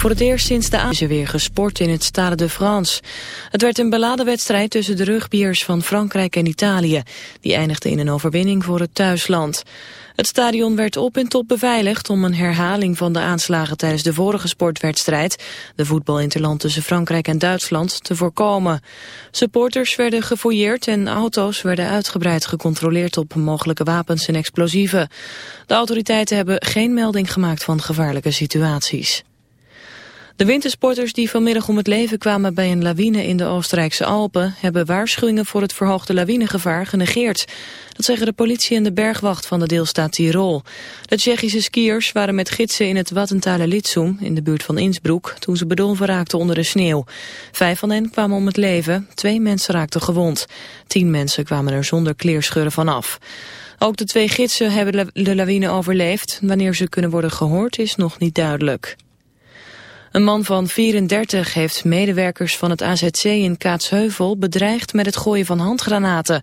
Voor het eerst sinds de avond is er weer gesport in het Stade de France. Het werd een beladen wedstrijd tussen de rugbiers van Frankrijk en Italië. Die eindigde in een overwinning voor het thuisland. Het stadion werd op en top beveiligd om een herhaling van de aanslagen tijdens de vorige sportwedstrijd, de voetbalinterland tussen Frankrijk en Duitsland, te voorkomen. Supporters werden gefouilleerd en auto's werden uitgebreid gecontroleerd op mogelijke wapens en explosieven. De autoriteiten hebben geen melding gemaakt van gevaarlijke situaties. De wintersporters die vanmiddag om het leven kwamen bij een lawine in de Oostenrijkse Alpen hebben waarschuwingen voor het verhoogde lawinegevaar genegeerd. Dat zeggen de politie en de bergwacht van de deelstaat Tirol. De Tsjechische skiers waren met gidsen in het Wattentale Litsum in de buurt van Innsbruck toen ze bedolven raakten onder de sneeuw. Vijf van hen kwamen om het leven, twee mensen raakten gewond. Tien mensen kwamen er zonder kleerscheuren vanaf. Ook de twee gidsen hebben de lawine overleefd. Wanneer ze kunnen worden gehoord is nog niet duidelijk. Een man van 34 heeft medewerkers van het AZC in Kaatsheuvel bedreigd met het gooien van handgranaten.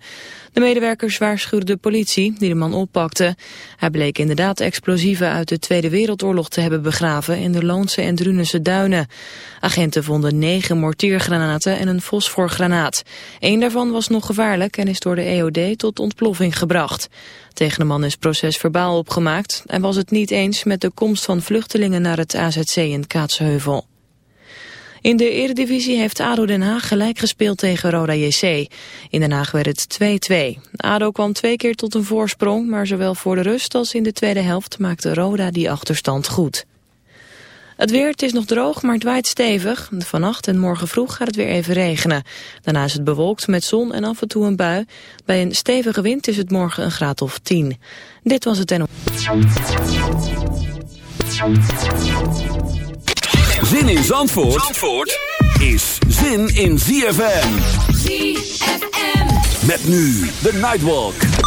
De medewerkers waarschuwden de politie die de man oppakte. Hij bleek inderdaad explosieven uit de Tweede Wereldoorlog te hebben begraven in de Loonse en Drunense duinen. Agenten vonden negen mortiergranaten en een fosforgranaat. Eén daarvan was nog gevaarlijk en is door de EOD tot ontploffing gebracht. Tegen de man is procesverbaal opgemaakt. Hij was het niet eens met de komst van vluchtelingen naar het AZC in Kaatsheuvel. In de Eredivisie heeft ADO Den Haag gelijk gespeeld tegen Roda JC. In Den Haag werd het 2-2. ADO kwam twee keer tot een voorsprong, maar zowel voor de rust als in de tweede helft maakte Roda die achterstand goed. Het weer, het is nog droog, maar het waait stevig. Vannacht en morgen vroeg gaat het weer even regenen. Daarna is het bewolkt met zon en af en toe een bui. Bij een stevige wind is het morgen een graad of 10. Dit was het en... Zin in Zandvoort, Zandvoort is zin in ZFM. ZFM. Met nu de Nightwalk.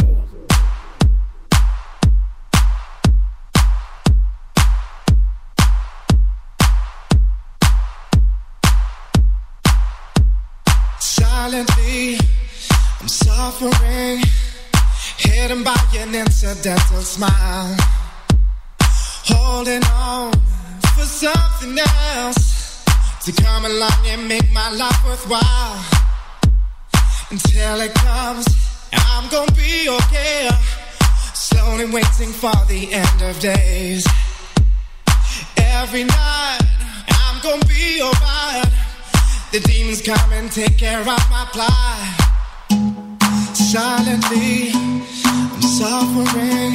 Silently, I'm suffering, hidden by an incidental smile. Holding on for something else to come along and make my life worthwhile. Until it comes, I'm gonna be okay. Slowly waiting for the end of days. Every night, I'm gonna be alright. The demons come and take care of my plight. Silently, I'm suffering,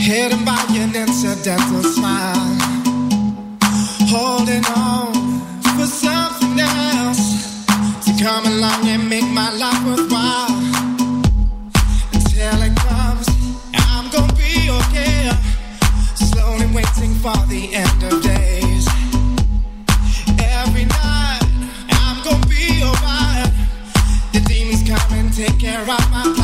hidden by an incidental smile. Holding on for something else to come along and make my life worthwhile. Until it comes, I'm gonna be okay. Slowly waiting for the end of days. Take care of my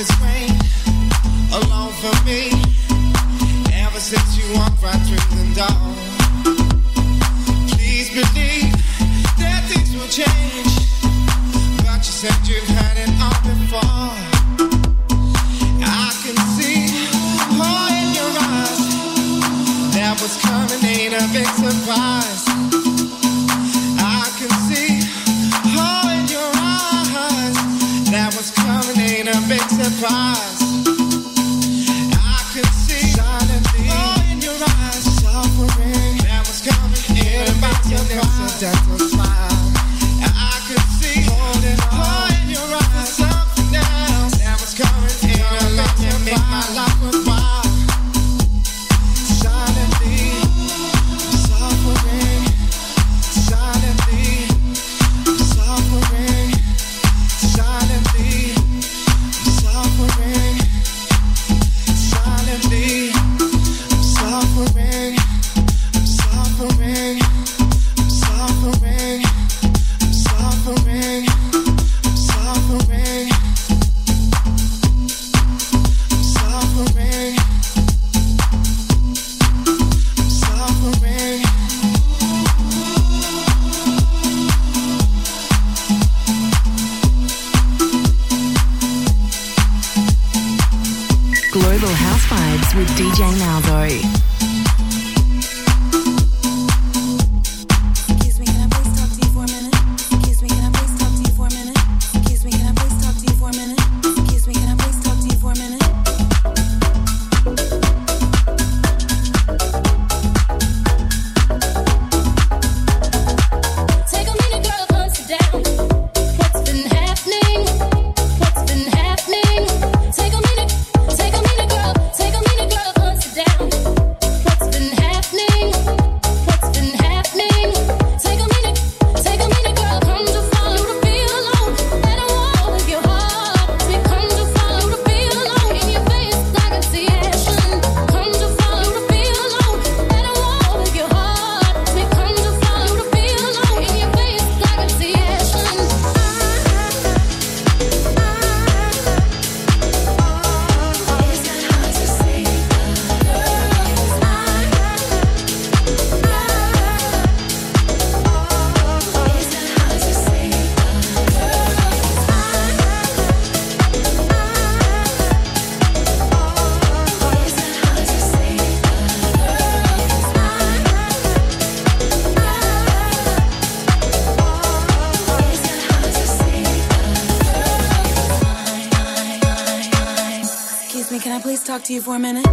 it's rained alone for me ever since you walked right through the door. Please believe that things will change, but you said you've had it all before. I can see all in your eyes that was coming, ain't a big surprise. cry. to you for a minute?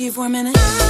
you for a minute?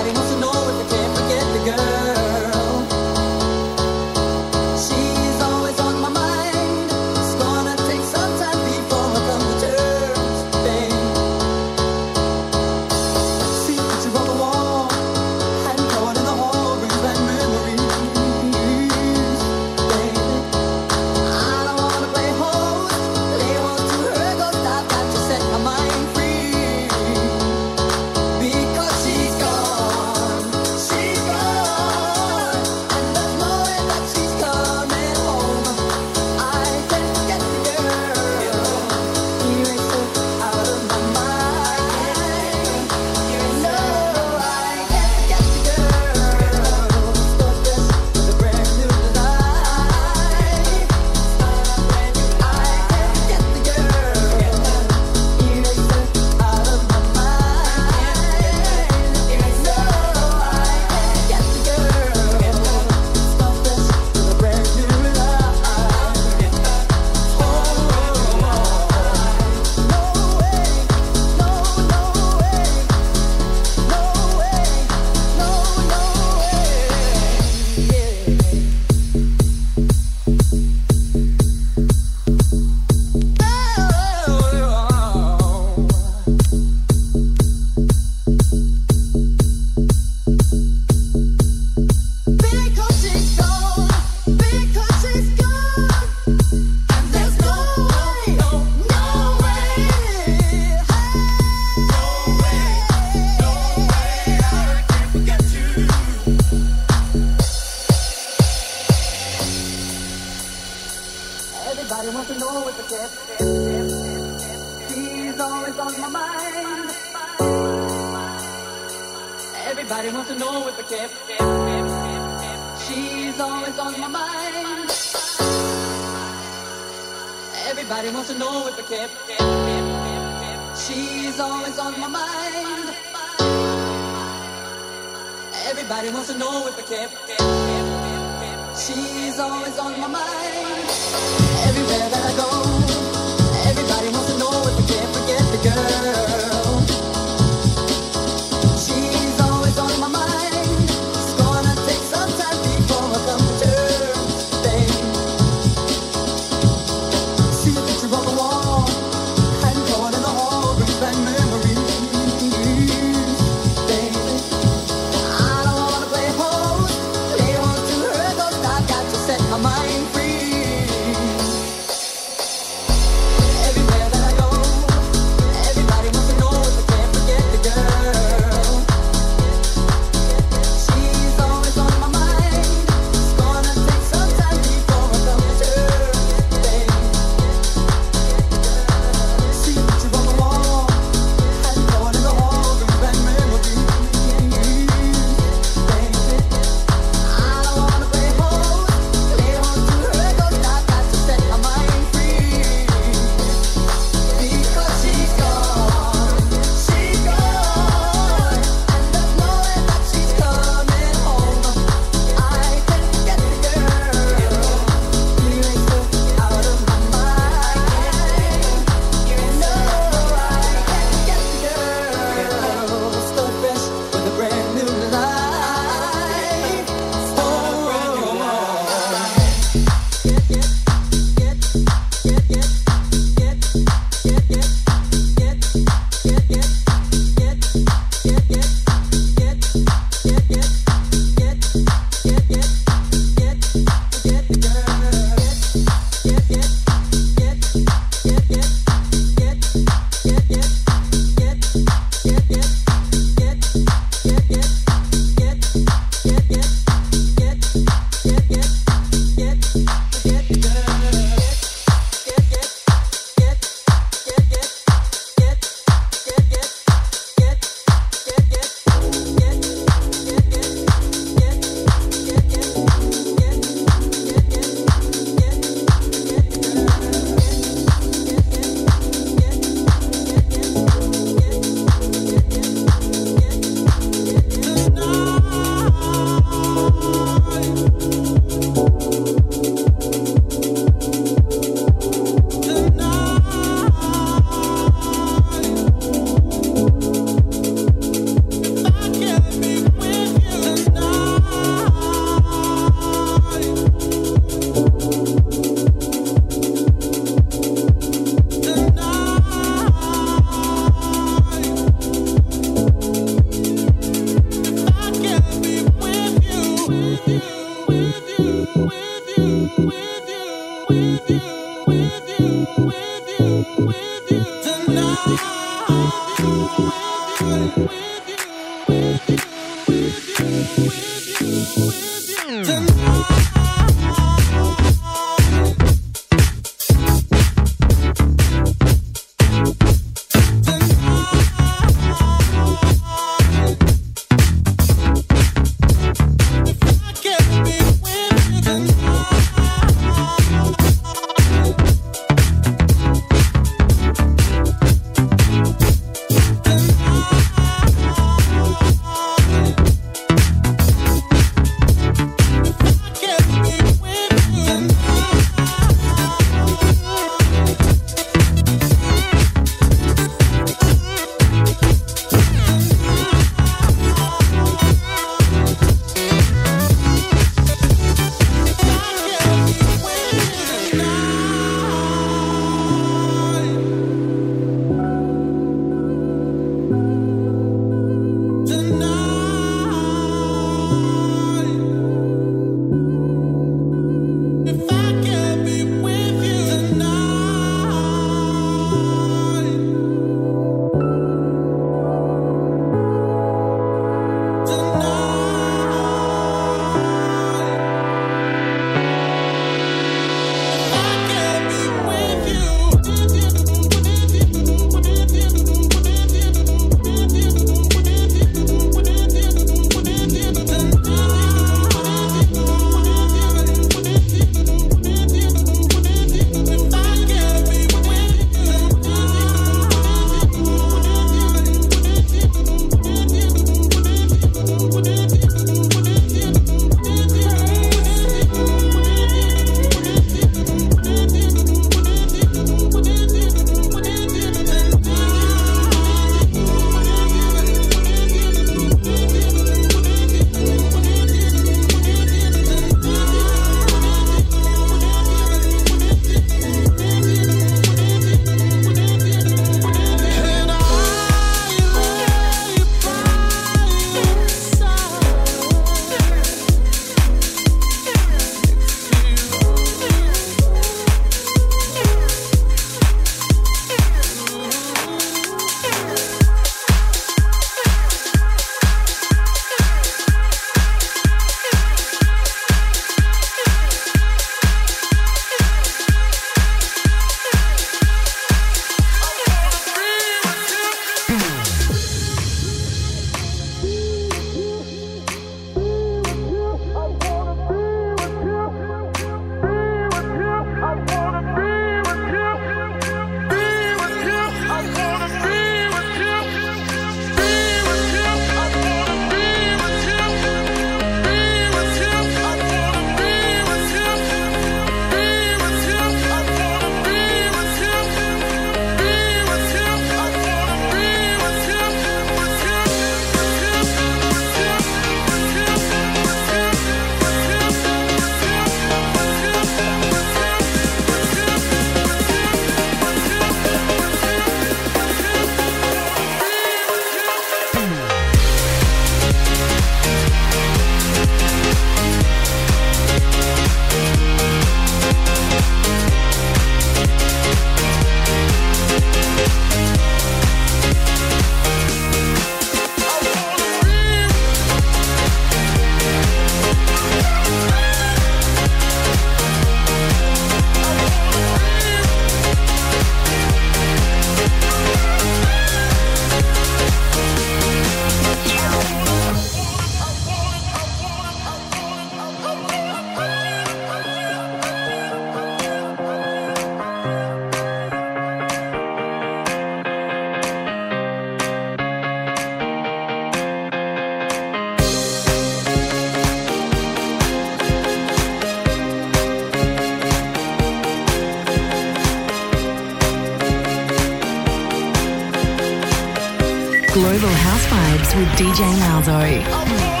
with DJ Malzo.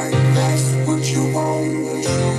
Like that's what you want.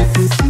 Thank you.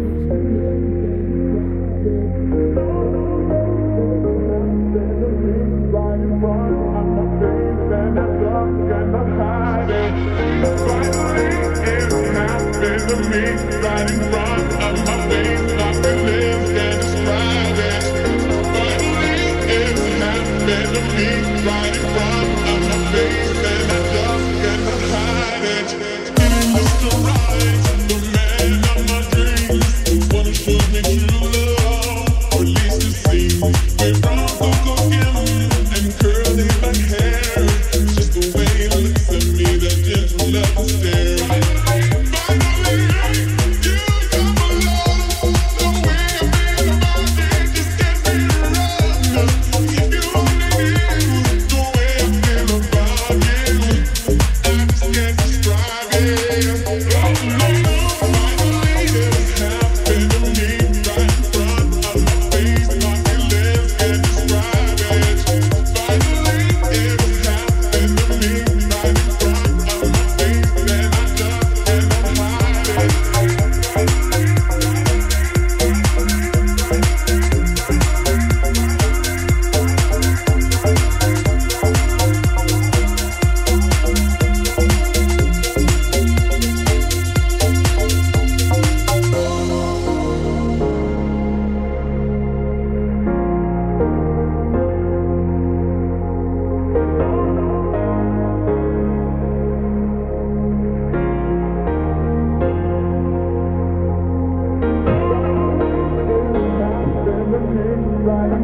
Keep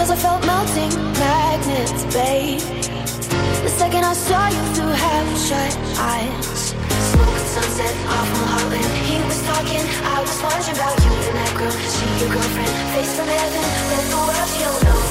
Cause I felt melting magnets, babe. The second I saw you through half-shut eyes. Smoke and sunset off my heartland He was talking, I was wondering about you and that girl. She your girlfriend, face from heaven Let the world you know.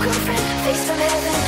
girlfriend, face from heaven.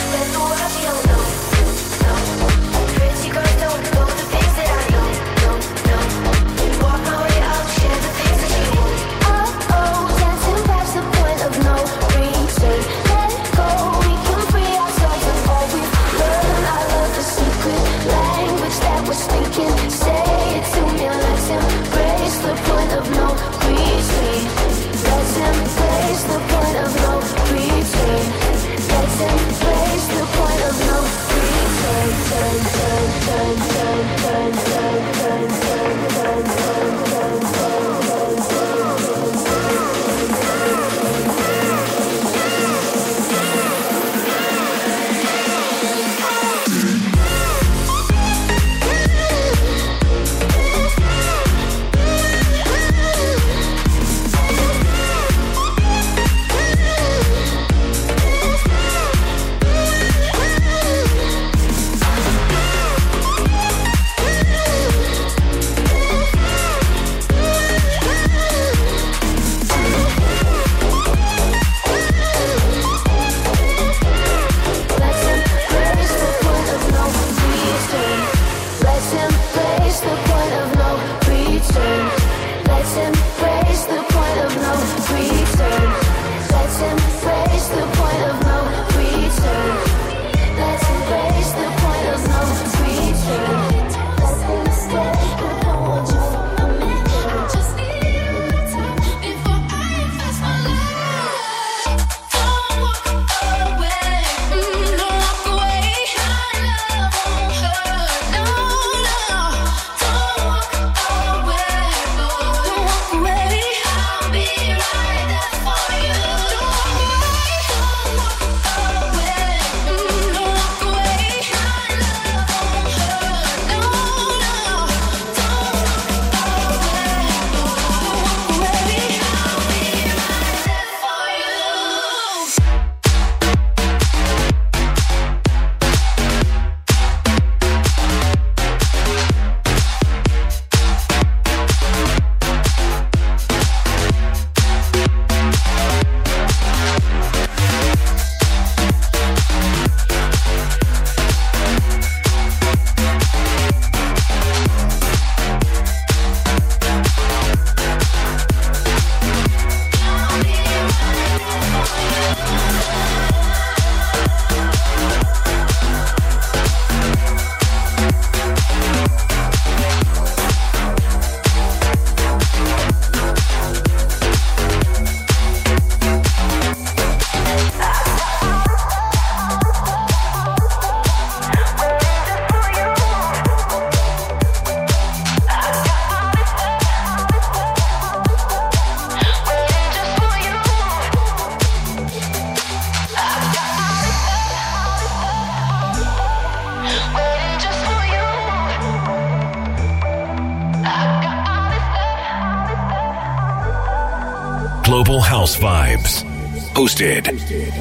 Hosted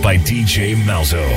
by DJ Malzo.